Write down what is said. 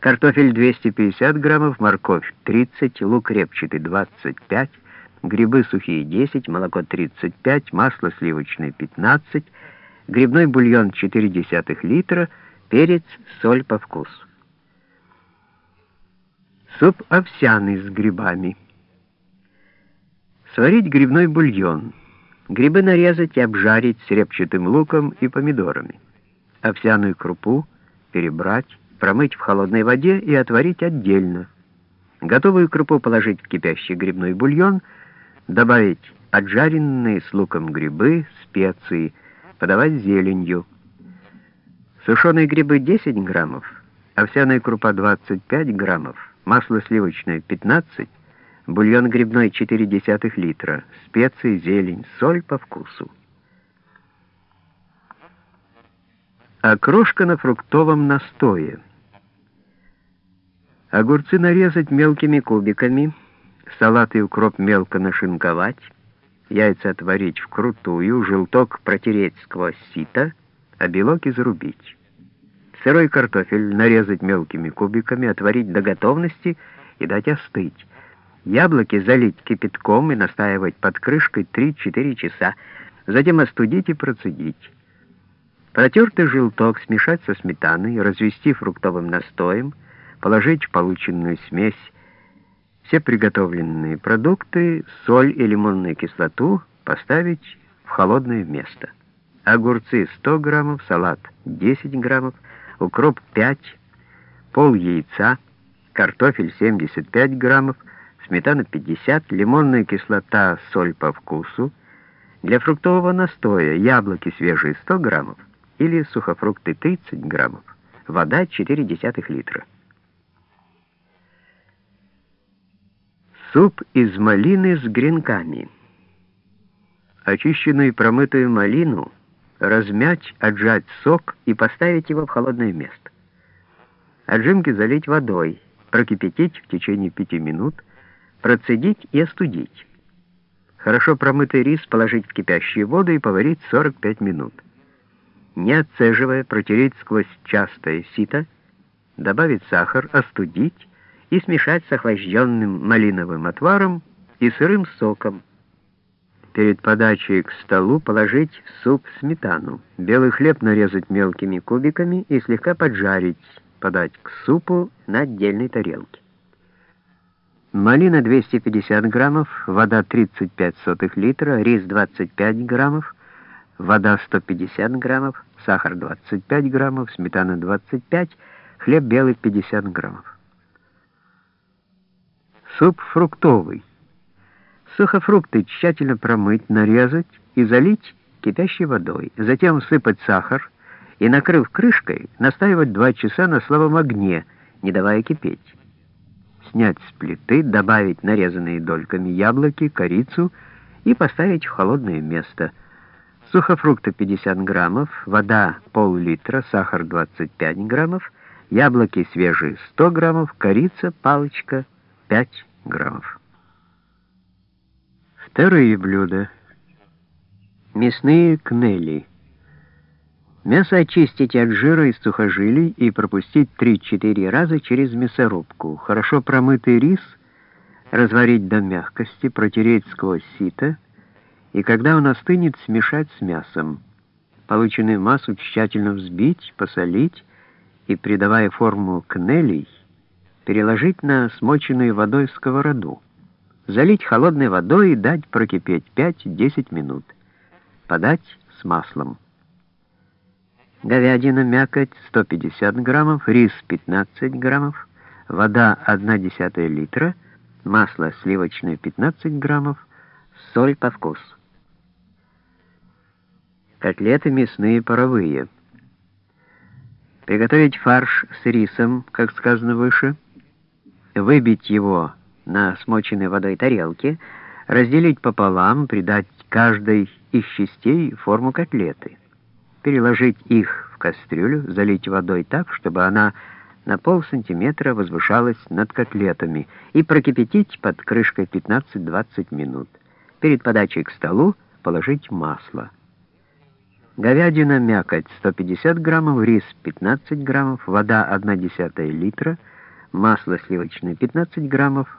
картофель 250 граммов, морковь 30, лук репчатый 25, грибы сухие 10, молоко 35, масло сливочное 15, грибной бульон 0,4 литра, перец, соль по вкусу. Суп овсяный с грибами. Сварить грибной бульон. Грибы нарезать и обжарить с репчатым луком и помидорами. Овсяную крупу перебрать, промыть в холодной воде и отварить отдельно. Готовую крупу положить в кипящий грибной бульон, добавить отжаренные с луком грибы, специи, подавать зеленью. Сушеные грибы 10 граммов, овсяная крупа 25 граммов, масло сливочное 15, бульон грибной 0,4 литра, специи, зелень, соль по вкусу. Окрошка на фруктовом настое. Огурцы нарезать мелкими кубиками, салат и укроп мелко нашинковать, яйца отварить вкрутую, желток протереть сквозь сито, а белок изрубить. Сырой картофель нарезать мелкими кубиками, отварить до готовности и дать остыть. Яблоки залить кипятком и настаивать под крышкой 3-4 часа, затем остудить и процедить. Протертый желток смешать со сметаной, развести фруктовым настоем, положить полученную смесь все приготовленные продукты, соль и лимонную кислоту поставить в холодное место. Огурцы 100 граммов, салат 10 граммов, укроп 5, пол яйца, картофель 75 граммов, сметана 50, лимонная кислота, соль по вкусу. Для фруктового настоя яблоки свежие 100 граммов или сухофрукты 30 граммов, вода 0,4 литра. Суп из малины с гренками. Очищенную и промытую малину размять, отжать сок и поставить его в холодное место. Отжимки залить водой, прокипятить в течение 5 минут, процедить и остудить. Хорошо промытый рис положить в кипящую воду и поварить 45 минут. Не отцеживая, протереть сквозь частое сито, добавить сахар, остудить и смешать с охлажденным малиновым отваром и сырым соком, Перед подачей к столу положить в суп сметану. Белый хлеб нарезать мелкими кубиками и слегка поджарить, подать к супу на отдельной тарелке. Малина 250 граммов, вода 35 сотых литра, рис 25 граммов, вода 150 граммов, сахар 25 граммов, сметана 25, хлеб белый 50 граммов. Суп фруктовый. Сухофрукты тщательно промыть, нарезать и залить кипящей водой. Затем всыпать сахар и, накрыв крышкой, настаивать два часа на слабом огне, не давая кипеть. Снять с плиты, добавить нарезанные дольками яблоки, корицу и поставить в холодное место. Сухофрукты 50 граммов, вода пол-литра, сахар 25 граммов, яблоки свежие 100 граммов, корица, палочка 5 граммов. Вторые блюда. Мясные кнели. Мясо очистить от жира и сухожилий и пропустить 3-4 раза через мясорубку. Хорошо промытый рис разварить до мягкости, протереть сквозь сито, и когда он остынет, смешать с мясом. Полученную массу тщательно взбить, посолить и, придавая форму кнелей, переложить на смоченную водой сковороду залить холодной водой и дать прокипеть 5-10 минут. Подать с маслом. Говядина мякоть 150 граммов, рис 15 граммов, вода 1,1 литра, масло сливочное 15 граммов, соль по вкусу. Котлеты мясные паровые. Приготовить фарш с рисом, как сказано выше, выбить его на смоченной водой тарелке, разделить пополам, придать каждой из частей форму котлеты, переложить их в кастрюлю, залить водой так, чтобы она на пол сантиметра возвышалась над котлетами и прокипятить под крышкой 15-20 минут. Перед подачей к столу положить масло. Говядина мякоть 150 граммов, рис 15 граммов, вода 1 десятая литра, масло сливочное 15 граммов,